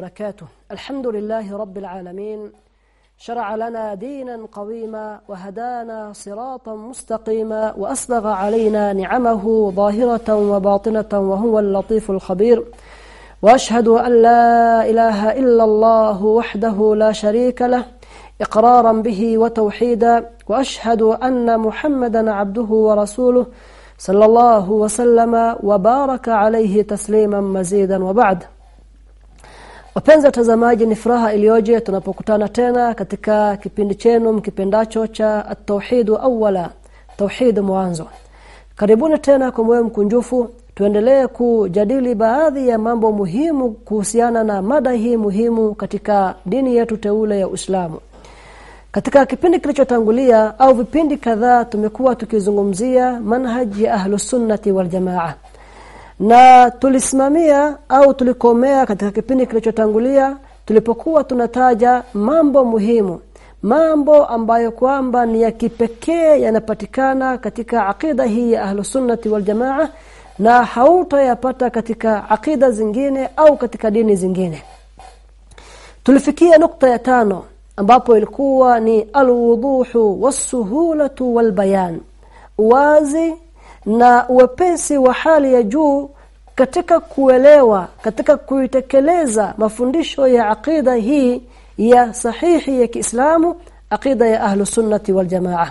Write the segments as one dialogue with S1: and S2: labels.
S1: وبركاته. الحمد لله رب العالمين. شرع لنا دينا قويما وهدانا صراطا مستقيما وأسبغ علينا نعمه ظاهرة وباطنة وهو اللطيف الخبير. وأشهد أن لا إله إلا الله وحده لا شريك له إقرارا به وتوحيدا. وأشهد أن محمدا عبده ورسوله صلى الله وسلم وبارك عليه تسليما مزيدا. وبعد Wapenzi watazamaji ni furaha iliyoje tunapokutana tena katika kipindi chenu mkipendacho cha at-tauhid awwala tauhid mwanzo. Karibuni tena kwa moyo mkunjufu tuendelee kujadili baadhi ya mambo muhimu kuhusiana na mada hii muhimu katika dini yetu teule ya Uislamu. Katika kipindi kilichotangulia au vipindi kadhaa tumekuwa tukizungumzia manhaji ya ahlus sunnati wal jamaa na tulisimamia au tulikomea katika kipindi kilichotangulia tulipokuwa tunataja mambo muhimu mambo ambayo kwamba ni ya kipekee yanapatikana katika akida hii ya ahlusunnati sunnati wal jamaa na hautayapata katika akida zingine au katika dini zingine. Tulifikia nukta ya tano ambapo ilikuwa ni alwuduhu wasuhulatu walbayan wazi na uwepesi wa hali ya juu katika kuelewa katika kuitekeleza mafundisho ya akida hii ya sahihi ya Kiislamu akida ya ahlu sunnati wal jamaa.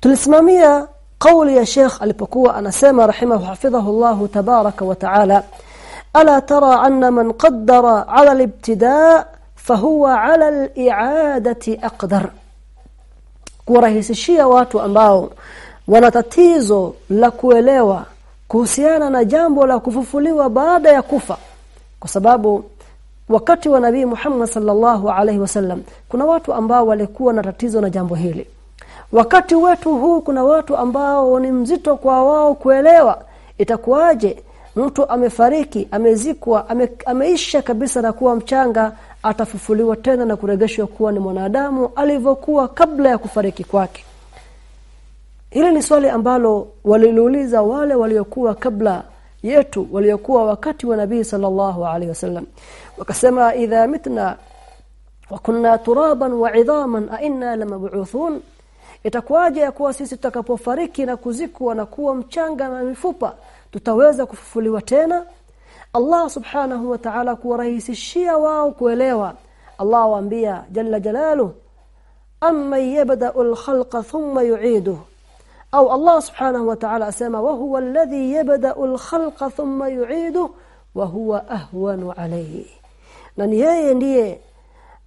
S1: Tulisimamia kauli ya Sheikh alipokuwa anasema rahimahu hafidhahu Allah tabaraka wa taala ala tara anna man qaddara ala al-ibtida' fahuwa ala al-i'adati aqdar. Kurahisishia watu ambao wana tatizo la kuelewa kuhusiana na jambo la kufufuliwa baada ya kufa. Kwa sababu wakati wa nabii Muhammad sallallahu alaihi wasallam kuna watu ambao walikuwa na tatizo na jambo hili. Wakati wetu huu kuna watu ambao ni mzito kwa wao kuelewa. Itakuwaje? Mtu amefariki amezikwa ame, ameisha kabisa na kuwa mchanga atafufuliwa tena na kuregeshwa kuwa ni mwanadamu alivyokuwa kabla ya kufariki kwake Hili ni swali ambalo waliliuliza wale waliokuwa kabla yetu waliokuwa wakati wa Nabii sallallahu alaihi wasallam wakasema idha mitna wa kunna turaban wa idhaman a inna lamab'uthun. Itakuwaje ya kuwa sisi tutakapofariki na kuzikwa na kuwa mchanga na mifupa tutaweza kufufuliwa tena? Allah subhanahu wa ta'ala kuwarahisishia wao kuelewa. Allah waambia jalla jalalu amma yabda'ul khalqa thumma yu'iduhu au Allah subhanahu wa ta'ala asema wa huwa alladhi yabda'u al-khalqa thumma yu'iduhu wa huwa ahwanu alayhi. Na ni yeye ndiye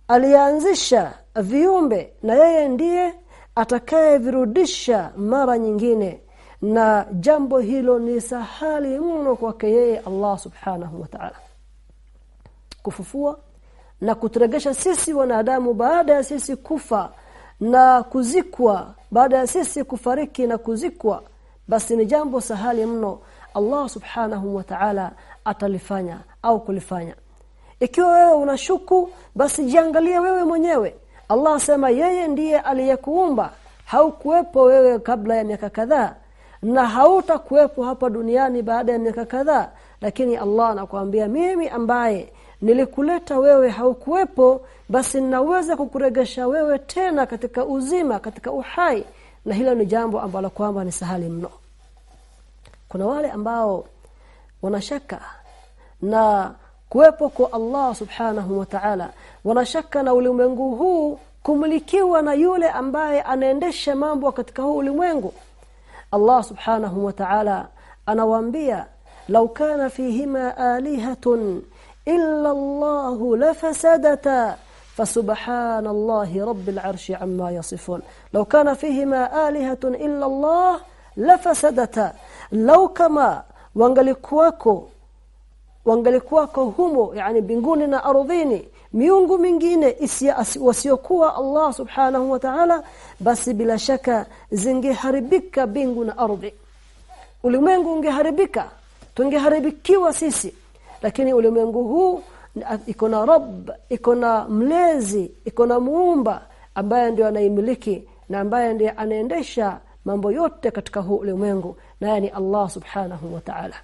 S1: alianzisha viumbe na yeye ndiye atakaye virudisha mara nyingine. Na jambo hilo ni sahali mno kwake yeye Allah subhanahu wa ta'ala. Kufufua na kuturegesha sisi wanadamu baada ya sisi kufa na kuzikwa. Baada ya sisi kufariki na kuzikwa basi ni jambo sahali mno. Allah subhanahu wa ta'ala atalifanya au kulifanya. Ikiwa wewe unashuku basi jiangalie wewe mwenyewe. Allah asema yeye ndiye aliyekuumba. Haukuwepo wewe kabla ya miaka kadhaa na hautakuwepo hapa duniani baada ya miaka kadhaa. Lakini Allah anakuambia mimi ambaye nilikuleta wewe haukuwepo basi ninaweza kukuregesha wewe tena katika uzima katika uhai. Na hilo ni jambo ambalo kwamba ni sahali mno. Kuna wale ambao wanashaka na kuwepo kwa Allah subhanahu wa ta'ala wanashaka na ulimwengu huu kumilikiwa na yule ambaye anaendesha mambo katika huu ulimwengu. Allah subhanahu wa ta'ala anawaambia law kana fihima alihatun illa Allah lafasadata فسبحان الله رب العرش عما يصفون لو كان فيهما آلهة إلا الله لفسدتا لو كما wangalikuwako wangalikuwako humo yani mbinguni na ardhini miungu mingine wasiokuwa Allah subhanahu wa ta'ala basi bila shaka zingeharibika bingu na ardhi ulimwengu ungeharibika tungeharibikiwa sisi lakini ulimwengu huu iko na rabb iko na mlezi iko na muumba ambaye ndio anaimiliki na ambaye ndiye anaendesha mambo yote katika huu ulimwengu naye ni Allah subhanahu wa ta'ala.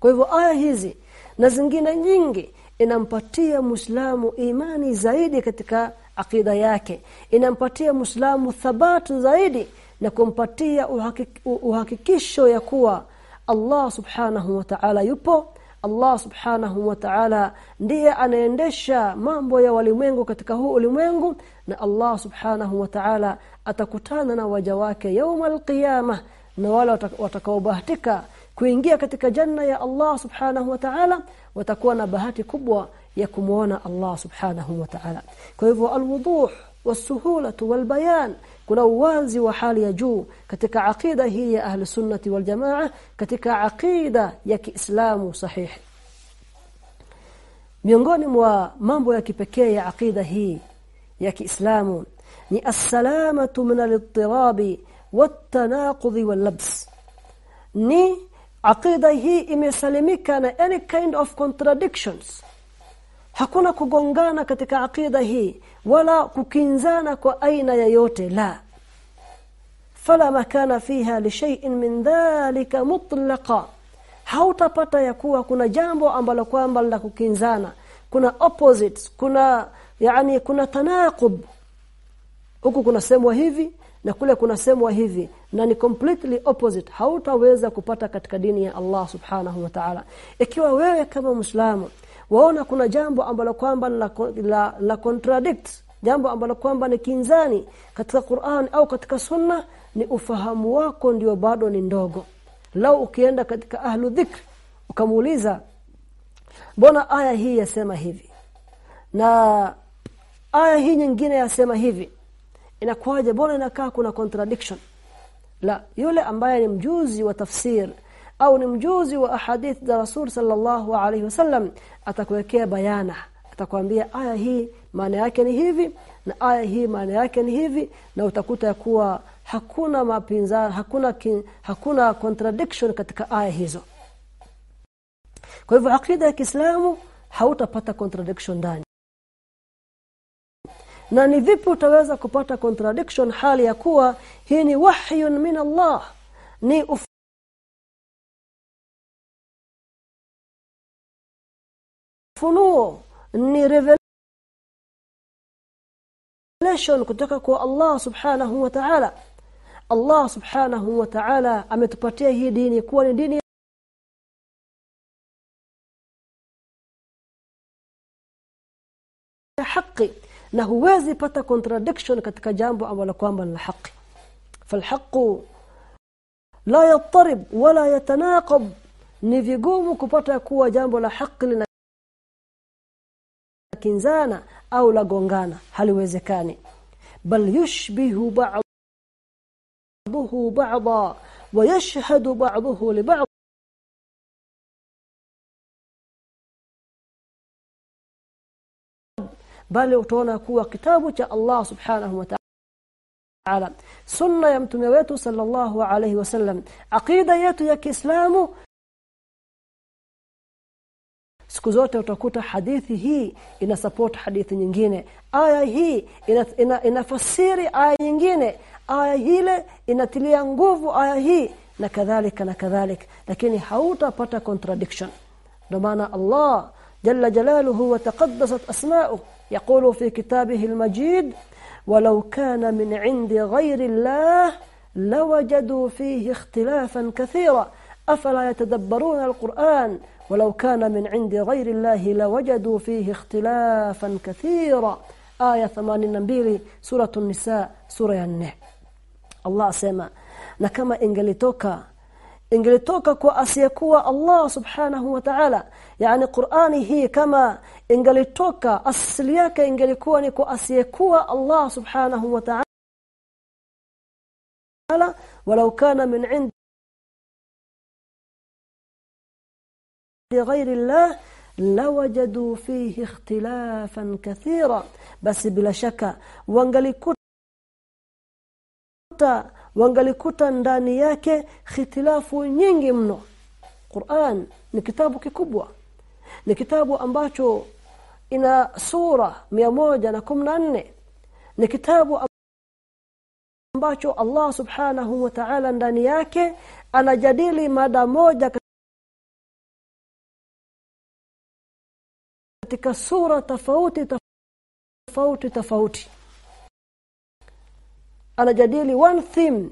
S1: Kwa hivyo aya hizi na zingine nyingi inampatia Muislamu imani zaidi katika akida yake inampatia Muislamu thabatu zaidi na kumpatia uhakik, uhakikisho ya kuwa Allah subhanahu wa ta'ala yupo Allah subhanahu wa ta'ala ndiye anaendesha mambo ya walimwengu katika huu ulimwengu na Allah subhanahu wa ta'ala atakutana na waja wake yaumal qiyama na wale watakaobahatika kuingia katika janna ya Allah subhanahu wa ta'ala watakuwa na bahati kubwa ya kumuona Allah subhanahu wa ta'ala. Kwa hivyo alwuduh wasuhula walbayan kuna uwazi wa hali ya juu katika aqida hii ya ahli sunnati wal jamaa katika aqida ya Kiislamu sahihi. Miongoni mwa mambo ya kipekee ya aqida hii ya Kiislamu ni as-salamatu min al-ittirabi wat-tanaqudhi wal-labs. Ni aqida hii imesalimika na any kind of contradictions. Hakuna kugongana katika aqida hii wala kukinzana kwa aina yoyote la. Fala makana fiha li shay'in min dhalika mutlaqa. Hautapata ya kuwa kuna jambo ambalo kwamba la kukinzana. Kuna opposites kuna yani kuna tanaqub. Huku kuna semwa hivi na kule kuna semwa hivi na ni completely opposite. Hautaweza kupata katika dini ya Allah subhanahu wa ta'ala. Ikiwa wewe kama muislamu waona kuna jambo ambalo kwamba la, la, la contradict jambo ambalo kwamba ni kinzani katika Qur'an au katika sunna ni ufahamu wako ndio bado ni ndogo. Lau ukienda katika ahlu dhikr ukamuuliza mbona aya hii yasema hivi? Na aya hii nyingine yasema hivi. Inakuwaje? Bora inakaa kuna contradiction? La yule ambaye ni mjuzi wa tafsir au ni mjuzi wa ahadith za Rasul sallallahu alaihi wasallam atakuwekea bayana. Atakwambia aya hii maana yake ni hivi na aya hii maana yake ni hivi na utakuta kuwa hakuna mapinza hakuna kin, hakuna contradiction katika aya hizo. Kwa hivyo akida ya Kiislamu hautapata contradiction ndani. Na ni vipi utaweza kupata contradiction hali ya kuwa hii ni wahyun min Allah ni funuo ni revelation kutoka kwa Allah subhanahu wa ta'ala. Allah subhanahu wa ta'ala ametupatia hii dini kuwa ni dini ya haki na huwezi pata contradiction katika jambo ambalo kwamba ni haki. Falhaqu la yattarib wala yatanaqab ni vigumu kupata kuwa jambo la haki kinzana au la gongana haliwezekani bal yushbihu ba'dahu ba'dha wa yashhadu ba'dahu li ba'd bali utaona kuwa kitabu cha Allah subhanahu wa ta'ala sunna ya mtume wetu sallallahu alayhi wasallam aqida yetu ya Kiislamu siku zote utakuta hadithi hii ina support hadithi nyingine aya hii inafasiri ina, ina aya nyingine aya hile inatilia nguvu aya hii na kadhalika na kadhalika lakini hautapata contradiction ndio maana Allah jalla jalaluhu wa taqaddasat asma'uhu يقول في كتابه المجيد ولو كان من عند غير الله لوجدوا فيه اختلافا كثيرا أفلا يتدبرون القرآن walau kana min indi ghairi llahi lawajadu fihi ikhtilafan kathira aya 82 sura an-nisa sura ya 4 Allah asema na kama ingelitoka ingelitoka kwa asiyekuwa Allah subhanahu wa ta'ala yani Qur'ani hii kama ingelitoka asili yake ingelikuwa ni kwa asiyekuwa Allah subhanahu wa ta'ala غير الله لوجدوا فيه اختلافا كثيرا بس bila shaka wangalikuta wangalikuta ndani yake khitilafu nyingi mno Qur'an ni kitabu kikubwa ni kitabu ambacho ina sura nne ni kitabu ambacho Allah subhanahu wa ta'ala ndani yake anajadili mada moja katika sura tofauti tofauti tofauti. Anajadili one theme.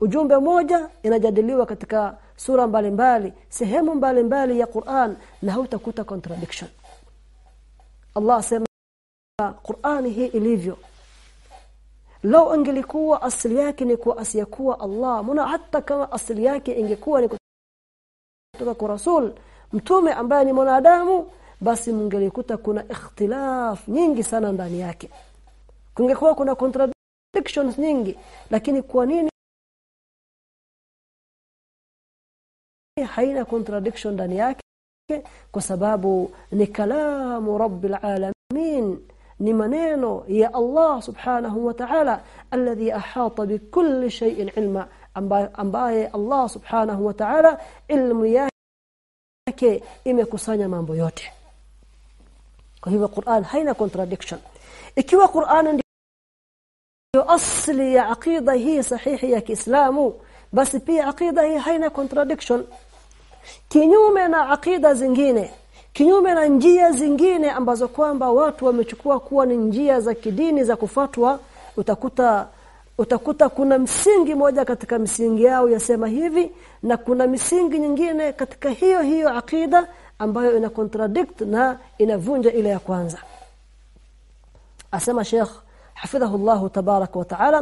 S1: Ujumbe moja inajadiliwa katika sura mbalimbali sehemu mbalimbali ya Qur'an na hautakuta contradiction. Allah sema Qur'ani hii ilivyo. Lau ingelikuwa asili yake ni kwa asiyakuwa Allah muna hata kama asili yake ingekuwa ni kutoka kwa rasul mtume ambaye ni mwanadamu basi mngelikuta kuna ikhtilaf nyingi sana ndani yake. Kungekuwa kuna contradictions nyingi lakini kwa nini haina contradiction ndani yake? Kwa sababu ni kalamu rabbil alamin ni maneno ya Allah subhanahu wa ta'ala alladhi ahata bikulli shay'in ilma ambaye Allah subhanahu wa ta'ala ilmu yake imekusanya mambo yote kwa hivyo Qur'an haina contradiction. Ikiwa Qur'an ndio asli ya aqida hii sahihi ya Kiislamu basi pia aqida hii haina contradiction. Kinyume na aqida zingine kinyume na njia zingine ambazo kwamba watu wamechukua kuwa ni njia za kidini za kufatwa utakuta utakuta kuna msingi moja katika misingi yao yasema hivi na kuna misingi nyingine katika hiyo hiyo aqida ambayo ina contradict na inavunja ile ya kwanza asema Sheikh حفظه الله تبارك وتعالى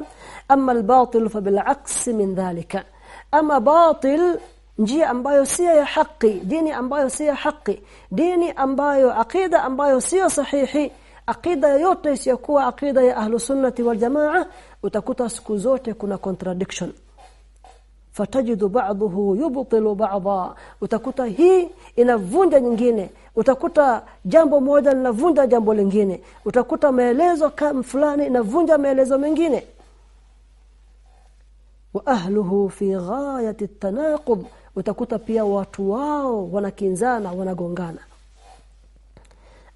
S1: أما الباطل فبالعكس من ذلك أما باطل njia ambayo sio ya haki dini ambayo sio ya haki dini ambayo akida ambayo sio sahihi akida yote isiyokuwa akida ya ahlu sunnati wal jamaa utakuta siku zote kuna contradiction fatajidu ba'dahu yubtilu ba'dha. Utakuta hii inavunja nyingine. Utakuta jambo moja linavunja jambo lingine. Utakuta maelezo kama fulani inavunja maelezo mengine. Wa ahluhu fi ghayati at-tanaqud utakuta pia watu wao wanakinzana wanagongana.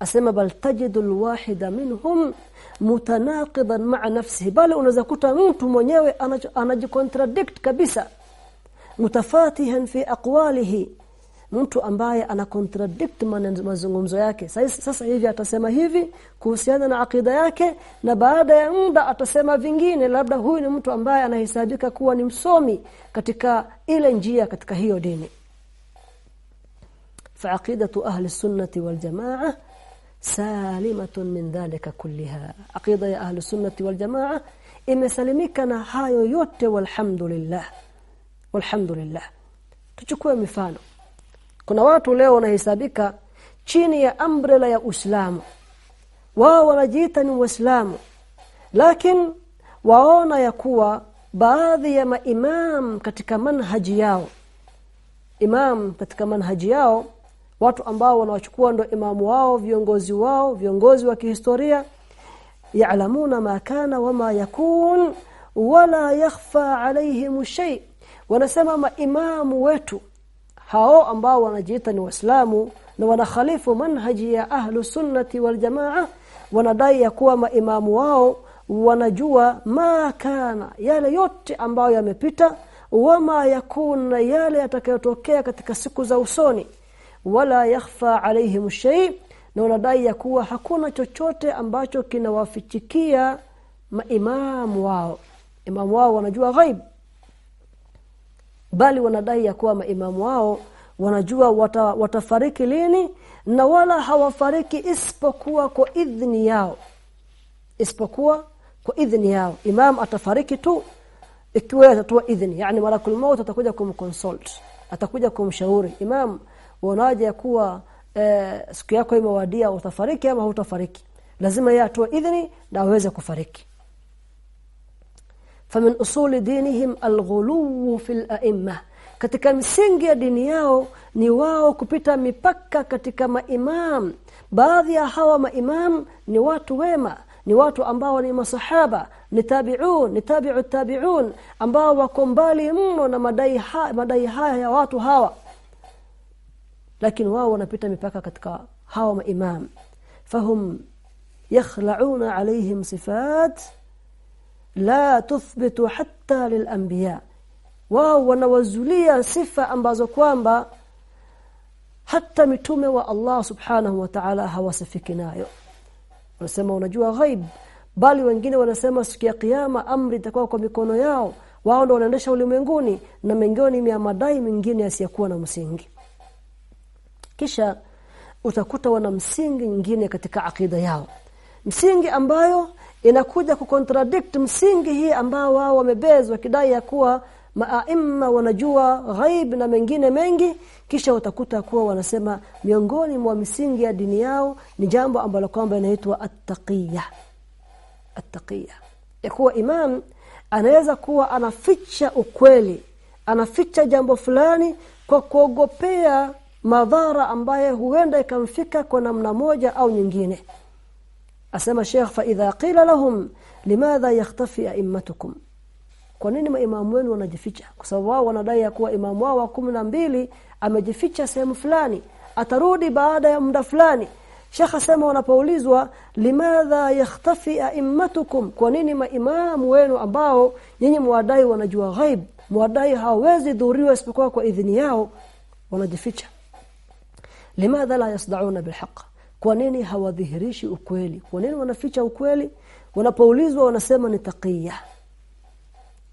S1: Asema bal tajidu alwahida minhum mutanaqidan ma'a nafsihi. Bal unaweza kuta mtu mwenyewe anajicontradict kabisa mutafatihan fi aqwalihi mtu ambaye ana contradict mazungumzo yake sasa, sasa hivi atasema hivi kuhusiana na akida yake na baada ya muda atasema vingine labda huyu ni mtu ambaye anahesabika kuwa ni msomi katika ile njia katika hiyo dini فعقيده اهل السنه والجماعه سالمه من ذلك كلها عقيده يا اهل السنه والجماعه imesalimika na hayo yote walhamdulillah walhamdulillah. Tuchukue mifano. Kuna watu leo wanahesabika chini ya umbrella ya Uislamu. Wao wanajiita ni waislamu. Lakini waona ya kuwa baadhi ya maimam katika manhaji yao imam katika manhaji yao watu ambao wanawachukua ndo imamu wao viongozi wao viongozi wa kihistoria ya'lamuna ma kana wama yakun wala yakhfa alayhim shay wanasema maimamu wetu hao ambao wanajiita ni waislamu na wanakhalifu manhaji ya ahlu sunnati wal jamaa wanadai ya kuwa maimamu wao wanajua ma kana yale yote ambayo yamepita wama yakuna yale yatakayotokea katika siku za usoni. Wala yakhfa alaihim shay na wanadai ya kuwa hakuna chochote ambacho kinawafichikia maimamu wao. Imamu wao wanajua ghaib bali wanadai ya kuwa maimamu wao wanajua wata, watafariki lini na wala hawafariki isipokuwa kwa idhni yao. Isipokuwa kwa idhni yao. Imam atafariki tu ikiwa atatoa idhni yani malakul maut atakuja kumconsult atakuja kumshauri. Imam wanaje ya kuwa e, siku yako imewadia utafariki ama hutafariki lazima yeye atoe idhni na aweze kufariki famin usuli dinihim alghulu fil a'imma katika msingi ya dini yao ni wao kupita mipaka katika maimam baadhi ya hawa maimam ni watu wema ni watu ambao ni masahaba ni tabi'un ni tabi'u tabi'un ambao wako mbali mno na madai ha, madai haya ya watu hawa lakini wao wanapita mipaka katika hawa maimam fahum yakhla'una alayhim sifat la tuthbitu hatta lilanbiya. Wao wanawazulia sifa ambazo kwamba hata mitume wa Allah subhanahu wa ta'ala hawasifiki nayo. Wanasema unajua ghaib bali wengine wanasema siku ya kiyama amri itakuwa kwa mikono yao. Wao ndio wanaendesha ulimwenguni na mengoni ya madai mengine yasiyokuwa na msingi. Kisha utakuta wana msingi nyingine katika akida yao. Msingi ambayo inakuja kucontradict msingi hii ambao wao wamebezwa kidai ya kuwa maaima wanajua ghaib na mengine mengi kisha utakuta kuwa wanasema miongoni mwa misingi ya dini yao ni jambo ambalo kwamba inaitwa at-taqiyya. At-taqiyya. Ya kuwa imam anaweza kuwa anaficha ukweli anaficha jambo fulani kwa kuogopea madhara ambaye huenda ikamfika kwa namna moja au nyingine asema Sheikh fa idha qila lahum limadha yakhtafi a'immatukum? Kwa nini maimamu wenu wanajificha? Kwa sababu wao wanadai kuwa imamu wao wa mbili amejificha sehemu fulani atarudi baada ya muda fulani. Sheikh asema wanapoulizwa limadha yakhtafi a'immatukum? Kwa nini maimamu wenu ambao nyinyi mwadai wanajua ghaib mwadai hawezi dhuriwa isipokuwa kwa idhini yao wanajificha? Limadha la yasda'una bilhaq kwa nini hawadhihirishi ukweli? Kwa nini wanaficha ukweli? Wanapoulizwa wanasema ni taqiya.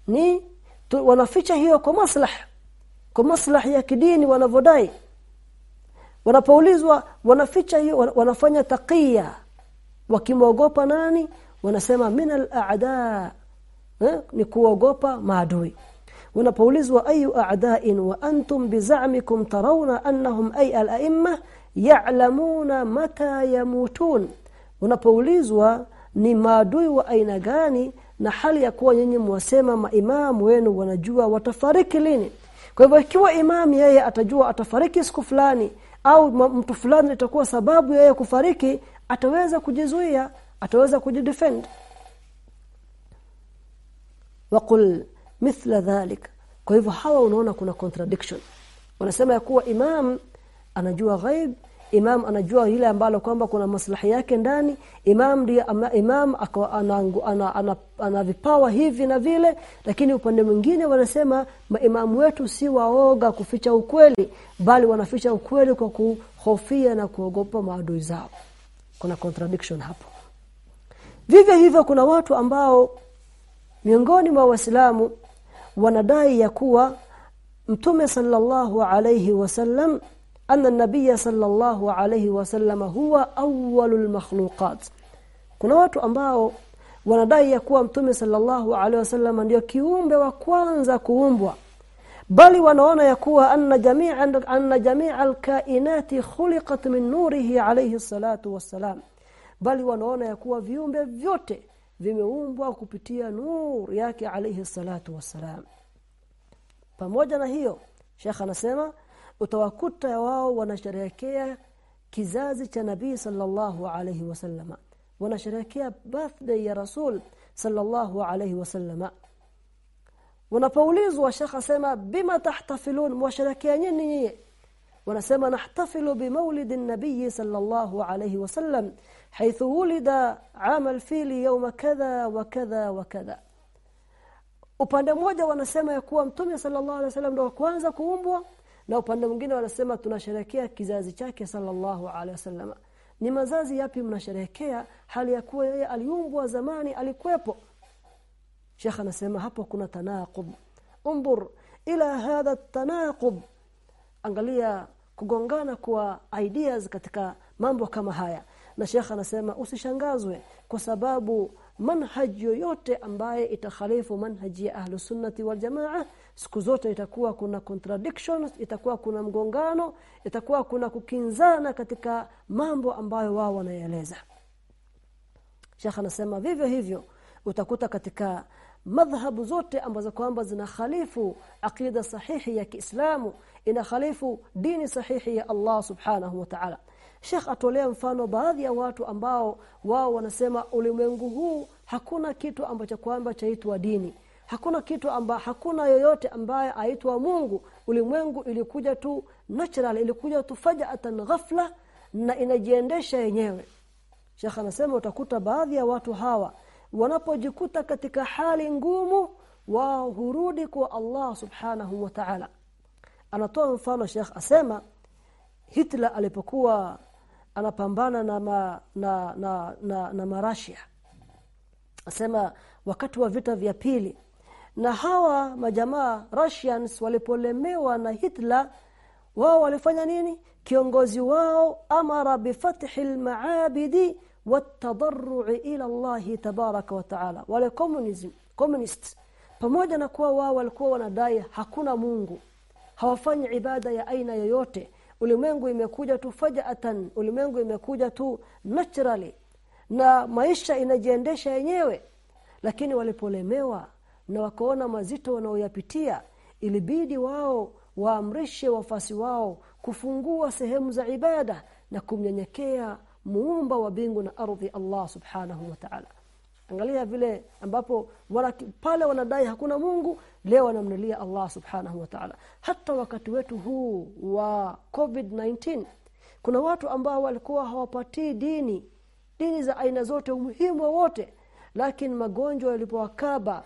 S1: Ni tu, wanaficha hiyo kwa maslahi kwa maslahi ya kidini wanavodai wanapoulizwa wanaficha hiyo wanafanya taqiya. Wakimwogopa nani? Wanasema minal aada eh? ni kuogopa maadui. Wanapoulizwa ayu a'da'in wa antum biz'amikum tarawna annahum ay al-a'imma ya'lamuna mata yamutun. Unapoulizwa ni maadui wa aina gani na hali ya kuwa nyinyi mwasema maimamu wenu wanajua watafariki lini? Kwa hivyo ikiwa imam yeye atajua atafariki siku fulani au mtu fulani itakuwa sababu yeye kufariki ataweza kujizuia ataweza kujidefend. Waqul mithla dhalik. Kwa hivyo hawa unaona kuna contradiction. Wanasema ya kuwa imam anajua ghaib imam anajua ile ambalo kwamba kuna maslahi yake ndani. Imam ndiye imam ana, ana, ana, ana vipawa hivi na vile. Lakini upande mwingine wanasema maimamu wetu si waoga kuficha ukweli bali wanaficha ukweli kwa kuhofia na kuogopa maadui zao. Kuna contradiction hapo. Vivyo hivyo kuna watu ambao miongoni mwa waislamu wanadai ya kuwa mtume sallallahu alayhi wasallam anna nabiyya sallallahu alayhi wasallam huwa awwalul makhluqat kuna watu ambao wanadai ya kuwa mtume sallallahu alaihi wasallam ndio kiumbe wa kwanza kuumbwa. Bali wanaona ya kuwa anna jami'a anna jami'al kainati khuliqat min nurihi alayhi salatu wassalam. Bali wanaona ya kuwa viumbe vyote vimeumbwa kupitia nur yake alayhi salatu wassalam. Pamoja na hiyo Sheikh anasema utawakuta wao wanasherehekea kizazi cha nabii sallallahu alayhi wasallama wanasherehekea birthday ya rasul sallallahu alayhi wasallama wanapoulizwa shekha sema bima tahtafilun? Mwasherehekea nini nyinyi? Wanasema nahtafilu bimawlid an-nabiy sallallahu alayhi wasallam haythu wulida 'ama al-fil yawma kadha wa upande mmoja wanasema ya kuwa mtume sallallahu alaihi wasallam ndo kwanza kuumbwa na upande mwingine wanasema tunasherehekea kizazi chake sallallahu alaihi wasallam. Ni mazazi yapi mnasherehekea hali ya kuwa yeye aliumbwa zamani alikuwepo? Sheikh anasema hapo kuna tanaqub. Umbur ila hadha tanaqub. Angalia kugongana kwa ideas katika mambo kama haya. Na Sheikh anasema usishangazwe kwa sababu manhaji yoyote ambaye itakhalifu manhaji ya ahlu sunnati wal jamaa siku zote itakuwa kuna contradictions itakuwa kuna mgongano itakuwa kuna kukinzana katika mambo ambayo wao wanaeleza Sheikh anasema vivyo hivyo utakuta katika madhhabu zote ambazo kwamba zina khalifu aqida sahihi ya Kiislamu ina khalifu dini sahihi ya Allah subhanahu wa ta'ala Sheikh atolea mfano baadhi ya watu ambao wao wanasema ulimwengu huu hakuna kitu ambacho kwamba chaitwa dini. Hakuna kitu amba hakuna yoyote ambaye aitwa Mungu. Ulimwengu ilikuja tu natural ilikuja tu fajatan ghafla na inajiendesha yenyewe. Sheikh anasema utakuta baadhi ya watu hawa wanapojikuta katika hali ngumu wao hurudi kwa Allah subhanahu wa ta'ala. Anatoa mfano Sheikh asema Hitler alipokuwa anapambana na ma, na na na, na Marashia. Asema wakati wa vita vya pili na hawa majamaa Russians walipolemewa na Hitler wao walifanya nini? Kiongozi wao amara bifathi almaabidi watadarru'i ila Allah tabaraka wa taala. Wale communism pamoja na kuwa wao walikuwa wanadai hakuna Mungu hawafanyi ibada ya aina yoyote ulimwengu imekuja tu fajaatan ulimwengu imekuja tu naturally. Na maisha inajiendesha yenyewe. Lakini walipolemewa na wakaona mazito wanaoyapitia ilibidi wao waamrishe wafasi wao kufungua sehemu za ibada na kumnyenyekea muumba wa bingu na ardhi Allah subhanahu wa ta'ala angalia vile ambapo wala pale wanadai hakuna Mungu leo wanamlilia Allah subhanahu wa ta'ala. Hata wakati wetu huu wa COVID-19 kuna watu ambao walikuwa hawapatii dini dini za aina zote umuhimu wote lakini magonjwa yalipowakaba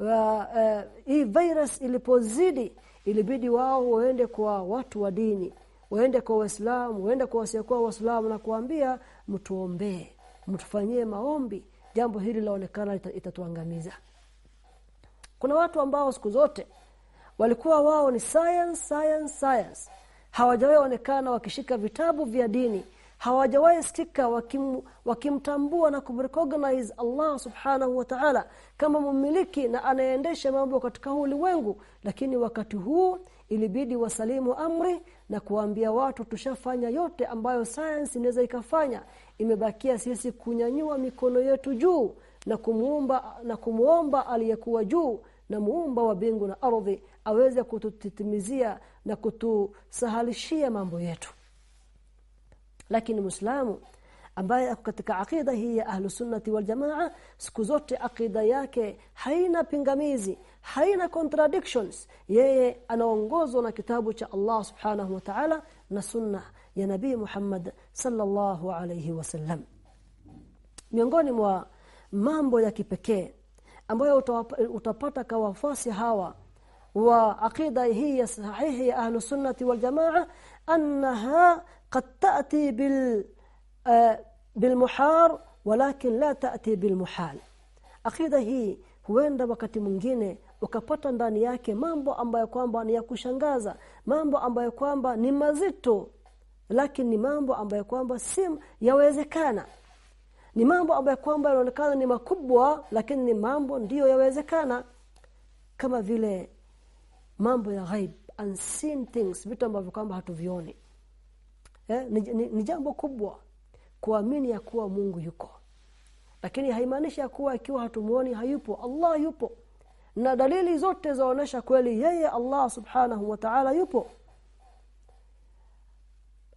S1: uh, uh, hii virus ilipozidi ilibidi wao waende kwa watu wa dini waende kwa waislamu waende kwa wasiokuwa waislamu na kuambia mtuombee mtufanyie maombi jambo hili laonekana itatuangamiza kuna watu ambao siku zote walikuwa wao ni science science science. Hawajawahi onekana wakishika vitabu vya dini. Hawajawahi sika wakim, wakimtambua na kumrecognize Allah subhanahu wa ta'ala kama mumiliki na anaendesha mambo katika ulimwengu. Lakini wakati huu ilibidi wasalimu amri na kuambia watu tushafanya yote ambayo science inaweza ikafanya. Imebakia sisi kunyanyua mikono yetu juu na kumuomba na kumuomba aliyekuwa juu na muumba wa bingu na ardhi aweze kututimizia na kutusahalishia mambo yetu. Lakini muislamu ambaye katika akida hii ya ahlusunnati waljamaa siku zote akida yake haina pingamizi haina contradictions. Yeye anaongozwa na kitabu cha Allah subhanahu wa ta'ala na sunna ya nabii Muhammad sallallahu alayhi wasallam miongoni mwa mambo ya kipekee ambayo utapata kwa wafasi hawa wa aqida hii sahihi ya ahlusunnati waljamaa annaha qad ta'ti bil eh, bilmuhar walakin la ta'ti bilmuhal akida hii huenda wakati mwingine ukapata ndani yake mambo ambayo kwamba ni ya kushangaza mambo ambayo kwamba ni mazito lakini ni mambo ambayo kwamba si yawezekana. Ni mambo ambayo kwamba yanaonekana ni makubwa lakini ni mambo ndiyo yawezekana. Kama vile mambo ya ghaib unseen things vitu ambavyo kwamba hatuvioni. Eh, ni, ni, ni jambo kubwa kuamini ya kuwa Mungu yuko. Lakini haimaanishi kuwa ikiwa hatumuoni hayupo. Allah yupo. Na dalili zote zaonesha kweli yeye Allah subhanahu wa ta'ala yupo.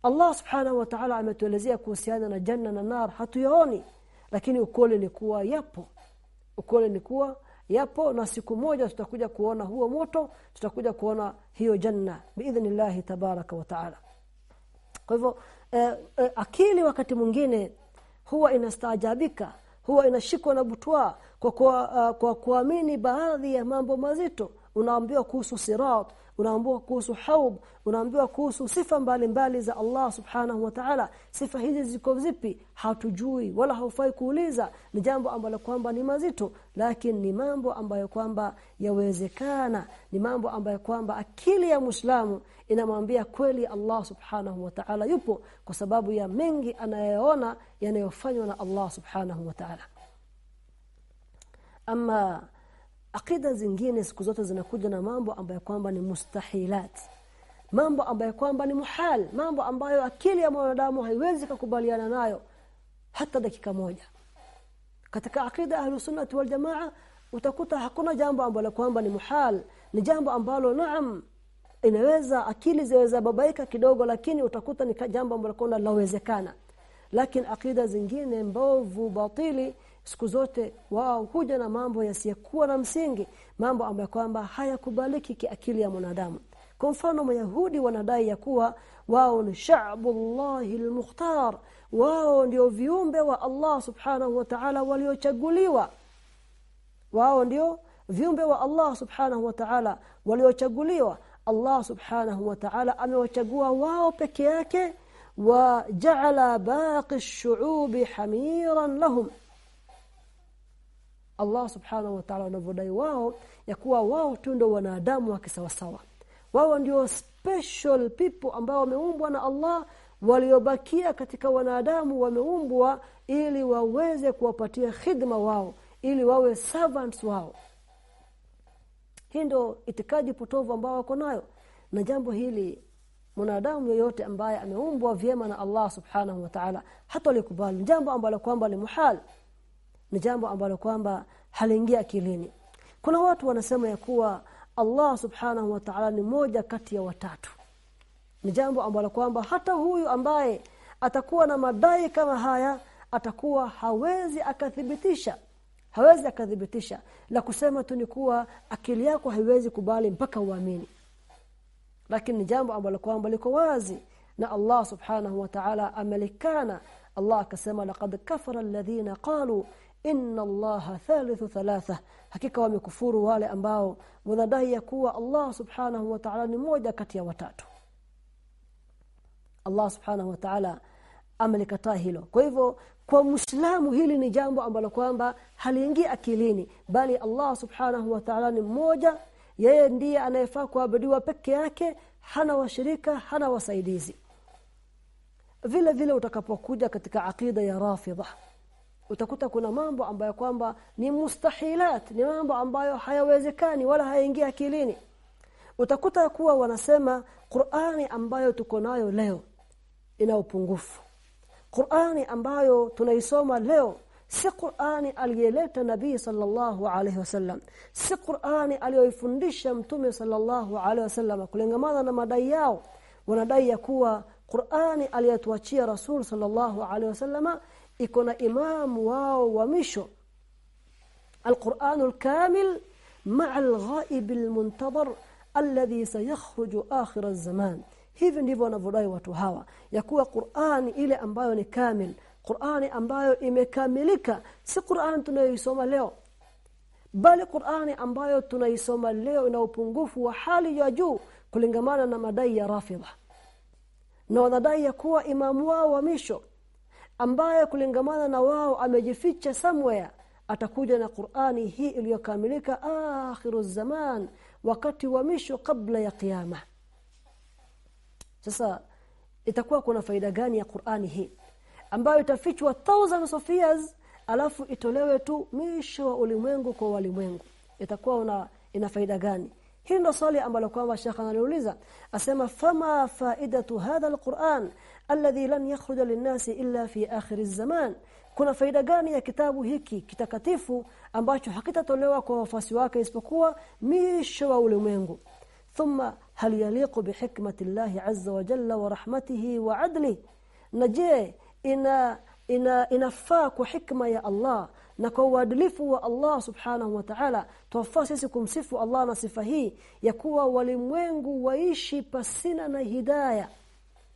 S1: Allah subhanahu wa ta'ala ametuelezea kuhusiana na janna na nar hatuyaoni. Lakini ukweli ni kuwa yapo. Ukweli ni kuwa yapo na siku moja tutakuja kuona huo moto tutakuja kuona hiyo janna biidhnillah tabaraka wa ta'ala. Kwa hivyo eh, eh, akili wakati mwingine huwa inastaajabika huwa inashikwa na butwa kwa kwa, uh, kwa kuamini baadhi ya mambo mazito. Unaambiwa kuhusu sirat unaambiwa kuhusu haub unaambiwa kuhusu sifa mbalimbali mbali za Allah subhanahu wa ta'ala. Sifa hizi ziko zipi? Hatujui wala haufai kuuliza. Ni jambo ambalo kwamba ni mazito lakini ni mambo ambayo kwamba yawezekana. Ni mambo ambayo kwamba akili ya Muislamu inamwambia kweli Allah subhanahu wa ta'ala yupo kwa sababu ya mengi anayoona yanayofanywa na Allah subhanahu wa ta'ala. Ama akida zingine siku zote zinakuja na mambo ambayo kwamba ni mustahilat. Mambo ambayo kwamba ni muhal. Mambo ambayo akili ya mwanadamu haiwezi kukubaliana nayo hata dakika moja. Katika akida ahlu sunnah wal jamaa utakuta hakuna jambo ambalo kwamba ni muhal. Ni jambo ambalo naam inaweza akili zaweza babaika kidogo lakini utakuta ni jambo ambalo kwamba lawezekana lakini akida zingine mbovu batili siku zote wao huja na mambo yasiyokuwa na msingi mambo ambayo kwamba hayakubaliki kiakili ya mwanadamu. Kwa mfano mayahudi wanadai ya kuwa wao ni sha'bullahi almukhtar. Wao ndio viumbe wa Allah subhanahu wa ta'ala waliochaguliwa. Wao ndio viumbe wa Allah subhanahu wa ta'ala waliochaguliwa. Allah subhanahu wa ta'ala amewachagua wao peke yake. Wa ja'ala baqi ash-shu'ubi hamiran lahum Allah subhanahu wa ta'ala wanavyodai wao ya kuwa wao tu ndio wanadamu wa kisawasawa. Wao ndio special people ambao wameumbwa na Allah waliobakia katika wanadamu wameumbwa ili waweze kuwapatia khidma wao ili wawe servants wao. Hii ndio itikadi potovu ambao wako nayo. Na jambo hili mwanadamu yoyote ambaye ameumbwa vyema na Allah subhanahu wa ta'ala hata likubali jambo ambalo kwamba ni muhal ni jambo ambalo kwamba haliingia akilini. Kuna watu wanasema ya kuwa Allah subhanahu wa ta'ala ni moja kati ya watatu. Ni jambo ambalo kwamba hata huyu ambaye atakuwa na madai kama haya atakuwa hawezi akathibitisha. Hawezi akathibitisha. La kusema tu ni kuwa akili yako haiwezi kubali mpaka uamini. Lakini ni jambo ambalo kwamba liko wazi na Allah subhanahu wa ta'ala amelikana. Allah akasema laqad kafara alladhina qalu inna allaha thalithu thalatha. Hakika wamekufuru wale ambao wanadai ya kuwa Allah subhanahu wa ta'ala ni moja kati ya watatu. Allah subhanahu wa ta'ala amelikataa hilo. Kwa hivyo kwa muislamu hili ni jambo ambalo kwamba haliingii akilini bali Allah subhanahu wa ta'ala ni mmoja. Yeye ndiye anayefaa kuabudiwa peke yake hana washirika hana wasaidizi. Vile vile utakapokuja katika akida ya rafidha utakuta kuna mambo ambayo kwamba ni mustahilat ni mambo ambayo hayawezekani wala hayaingia akilini. Utakuta kuwa wanasema Qur'ani ambayo tuko nayo leo ina upungufu. Qur'ani ambayo tunaisoma leo si Qur'ani aliyeleta Nabii sallallahu alaihi wasallam si Qur'ani aliyoifundisha Mtume sallallahu alaihi wasallam. Kulengamana na madai yao wanadai ya kuwa Qur'ani aliyotuachia Rasul sallallahu alaihi wasallam iko na imamu wao wa mwisho. Alquranul kamil ma'a alghaib almuntadhar alladhi sayakhruju akhir alzaman hivi ndivyo wanavyodai watu hawa. Ya kuwa ile ambayo ni kamil. Qur'ani ambayo imekamilika. Si Qur'ani tunayoisoma leo. Bali Qur'ani ambayo tunaisoma leo ina upungufu wa hali ya juu kulingamana na madai ya Rafidha. Na wanadai kuwa imamu wao wa misho ambaye kulingamana na wao amejificha somewhere atakuja na Qur'ani hii iliyokamilika akhiru zaman wakati wa misho kabla ya kiyama. Sasa itakuwa kuna faida gani ya Qur'ani hii? Ambayo itafichwa thousands of years alafu itolewe tu misho wa ulimwengu kwa walimwengu. Itakuwa una ina faida gani? Hii ndo swali ambalo kwamba Sheikh analiuliza asema fama faidatu hadha alquran alladhi lan yakhruja linnasi illa fi akhir zaman. Kuna faida gani ya kitabu hiki kitakatifu ambacho hakitatolewa kwa wafasi wake isipokuwa misho wa ulimwengu? Thumma hal yaliqu bihikmati llahi azza wa jalla wa rahmatihi wa adli? Naje ina ina inafaa kwa hikma ya Allah na kwa uadilifu wa Allah subhanahu wa ta'ala tuwafaa sisi kumsifu Allah na sifa hii ya kuwa walimwengu waishi pasina na hidaya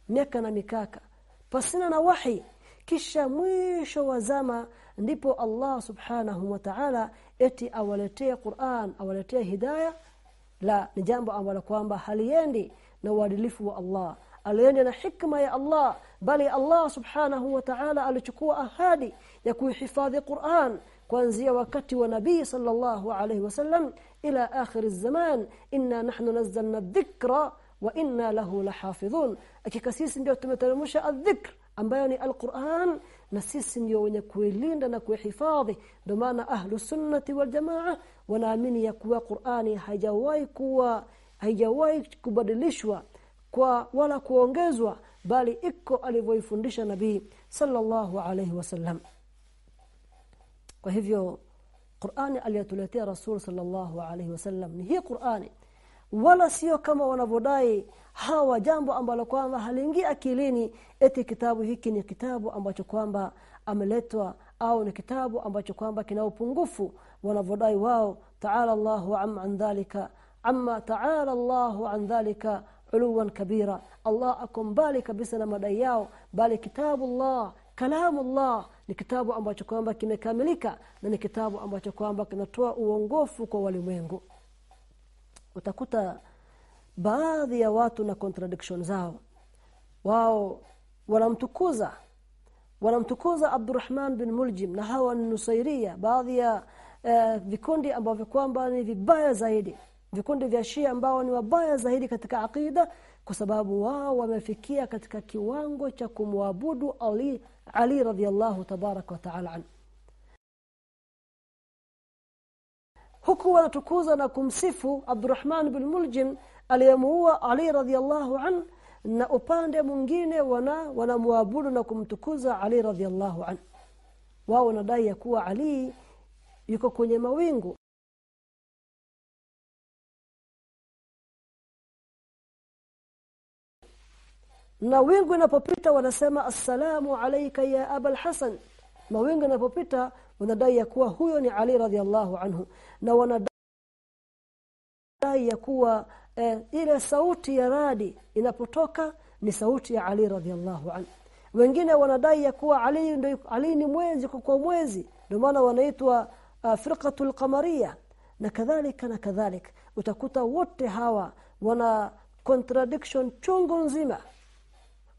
S1: miaka na mikaka. Pasina na wahi kisha mwisho wa zama ndipo Allah subhanahu wa ta'ala eti awaletee Qur'an awaletee hidaya. La ni jambo ambalo kwamba haliendi na uadilifu wa Allah. Alienda na hikma ya Allah bali Allah subhanahu wa ta'ala alichukua ahadi ya kuihifadhi Qur'an kuanzia wakati wa nabii sallallahu alayhi wasallam ila akhir zaman. Inna nahnu nazzalna dhikra wa inna lahu lahafidhun. Hakika sisi ndio tumeteremsha adh-dhikr ambayo ni al-Qur'an na sisi ndio wenye kuilinda na kuihifadhi. Ndio maana ahlu sunnati wal jamaa wanaamini ya kuwa Qur'ani haijawahi kuwa haijawahi kubadilishwa kwa wala kuongezwa bali iko alivyoifundisha nabii sallallahu alayhi wasallam kwa hivyo Qur'ani aliyotuletea Rasul sallallahu alayhi wasallam ni hii Qur'ani wala sio kama wanavyodai hawa jambo ambalo kwamba haliingii akilini eti kitabu hiki ni kitabu ambacho kwamba ameletwa au ni kitabu ambacho kwamba kina upungufu. Wanavodai wao ta'ala Allahu an dhalika amma ta'ala Allahu an dhalika uluwan kabira. Allah akombali kabisa na madai yao bali kitabu Allah kalamu Allah ni kitabu ambacho kwamba kimekamilika na ni kitabu ambacho kwamba kinatoa uongofu kwa walimwengu utakuta baadhi ya watu na contradiction zao. Wao wanamtukuza wanamtukuza Abdurrahman bin Muljim na hawa Nusairia baadhi ya eh, vikundi ambavyo kwamba ni vibaya zaidi. Vikundi vya Shia ambao ni wabaya zaidi katika akida kwa sababu wao wamefikia katika kiwango cha kumwabudu Ali Ali radhiallahu tabarak wa taala an huku wanatukuza na kumsifu Abdurrahman bin Muljim aliyemuua Ali radhiallahu an na upande mwingine wana wanamwabudu na kumtukuza Ali radhiallahu an. Wao wanadai ya kuwa Ali yuko kwenye mawingu. Na wingu inapopita wanasema assalamu alayka ya abul hasan mawingu yanapopita wanadai ya kuwa huyo ni Ali radhiallahu anhu. Na wanadai ya kuwa eh, ile sauti ya radi inapotoka ni sauti ya Ali radhiallahu anhu. Wengine wanadai ya kuwa Ali ndio Ali ni mwezi kwa mwezi. Ndio maana wanaitwa uh, firqatul qamariya. Na kadhalika na kadhalika. Utakuta wote hawa wana contradiction chungu nzima.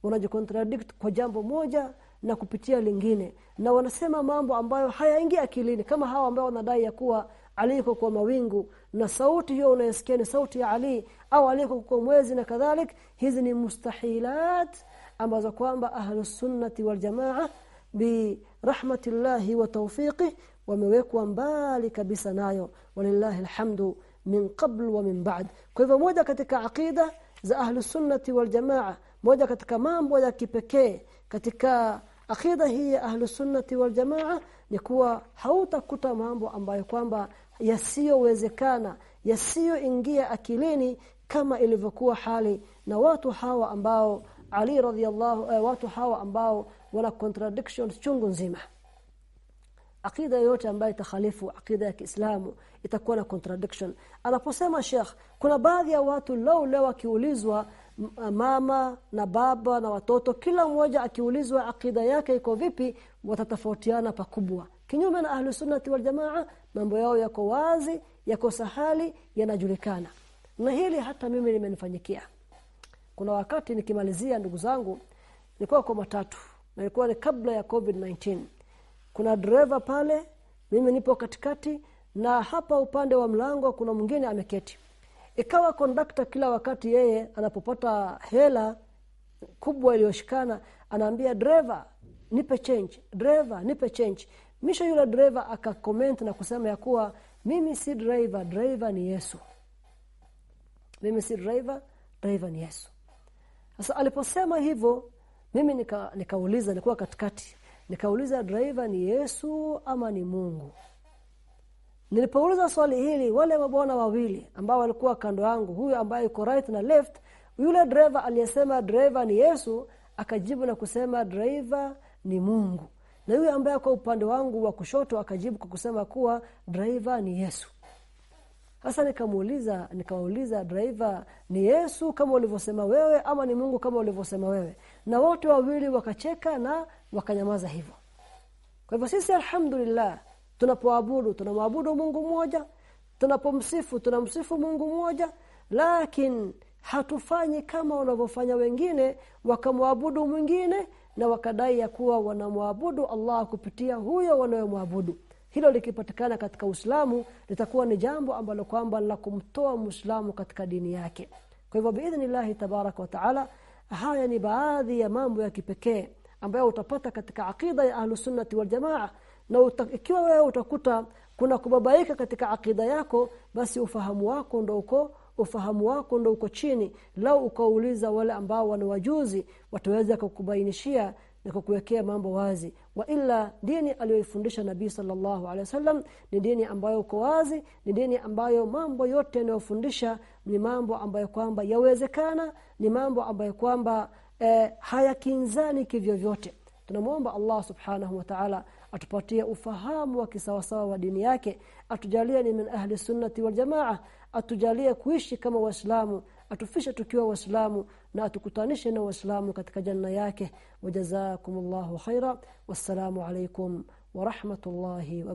S1: Wanajicontradict kwa jambo moja na kupitia lingine. Na wanasema mambo ambayo hayaingia akilini kama hawa ambao wanadai ya kuwa aliko kwa mawingu na sauti hiyo unayosikia ni sauti ya Ali au aliko kwa mwezi na kadhalik hizi ni mustahilat ambazo kwamba ahlus sunnati wal jamaa bi rahmatillahi wa tawfiqi wamewekwa mbali kabisa nayo. Walillahi alhamdu min qabl wa min ba'd. Kwa hivyo moja katika aqida za ahlus waljamaa wal jamaa moja katika mambo ya kipekee katika akida hii ya ahlus sunnati wal jamaa ni kuwa hautakuta mambo ambayo kwamba yasiyowezekana yasiyoingia akilini kama ilivyokuwa hali na watu hawa ambao Ali radhiallahu eh, watu hawa ambao wana contradictions chungu nzima. Akida yote ambayo itakhalifu akida ya Kiislamu itakuwa na contradiction. Anaposema Sheikh kuna baadhi ya watu lao leo akiulizwa mama na baba na watoto kila mmoja akiulizwa akida yake iko vipi watatofautiana pakubwa. Kinyume na ahlu sunnati wal jamaa mambo yao yako wazi yako sahali yanajulikana. Na hili hata mimi limenifanyikia. Kuna wakati nikimalizia ndugu zangu nilikuwa kwa matatu na ilikuwa ni kabla ya covid-19 kuna driver pale mimi nipo katikati na hapa upande wa mlango kuna mwingine ameketi ikawa kondakta kila wakati yeye anapopata hela kubwa iliyoshikana anaambia driver nipe change. Driver nipe change. Misho yule driver akakomenti na kusema ya kuwa mimi si driver driver ni Yesu. Mimi si driver driver ni Yesu. Sasa aliposema hivyo mimi nika nikauliza nilikuwa katikati. Nikauliza driver ni Yesu ama ni Mungu Nilipouliza swali hili wale mabwana wawili ambao walikuwa kando yangu huyu ambaye yuko right na left yule driver aliyesema driver ni Yesu akajibu na kusema driver ni Mungu. Na yule ambaye kwa upande wangu wa kushoto akajibu kwa kusema kuwa driver ni Yesu. Sasa nikamuuliza nikauliza driver ni Yesu kama ulivyosema wewe ama ni Mungu kama ulivyosema wewe? Na wote wawili wakacheka na wakanyamaza hivyo. Kwa hivyo sisi alhamdulillah tunapoabudu tunamwabudu Mungu mmoja. Tunapomsifu tunamsifu Mungu mmoja. Lakini hatufanyi kama wanavyofanya wengine wakamwabudu mwingine na wakadai ya kuwa wanamwabudu Allah kupitia huyo wanayomwabudu. Hilo likipatikana katika Uislamu litakuwa ni jambo ambalo kwamba la kumtoa Muislamu katika dini yake. Kwa hivyo biidhnillah tabarak wa taala haya ni baadhi ya mambo ya kipekee ambayo utapata katika aqida ya ahlusunnati wal jamaa na ikiwa wewe utakuta kuna kubabaika katika akida yako basi ufahamu wako ndo uko ufahamu wako ndo uko chini. Lau ukauliza wale ambao wana wajuzi wataweza kukubainishia na kukuwekea mambo wazi. Wa ila dini aliyoifundisha nabii sallallahu alaihi wasallam ni dini ambayo uko wazi ni dini ambayo mambo yote yanayofundisha ni mambo ambayo kwamba yawezekana ni mambo ambayo kwamba eh, hayakinzani kivyovyote. Tunamwomba Allah subhanahu wa ta'ala atupatie ufahamu wa kisawasawa wa dini yake. Atujalie ni min ahli sunnati wal jamaa. Atujalie kuishi kama waislamu. Atufishe tukiwa waislamu na atukutanishe na waislamu katika janna yake. Wajazakumullahu khaira wassalamu alaikum wa rahmatullahi wa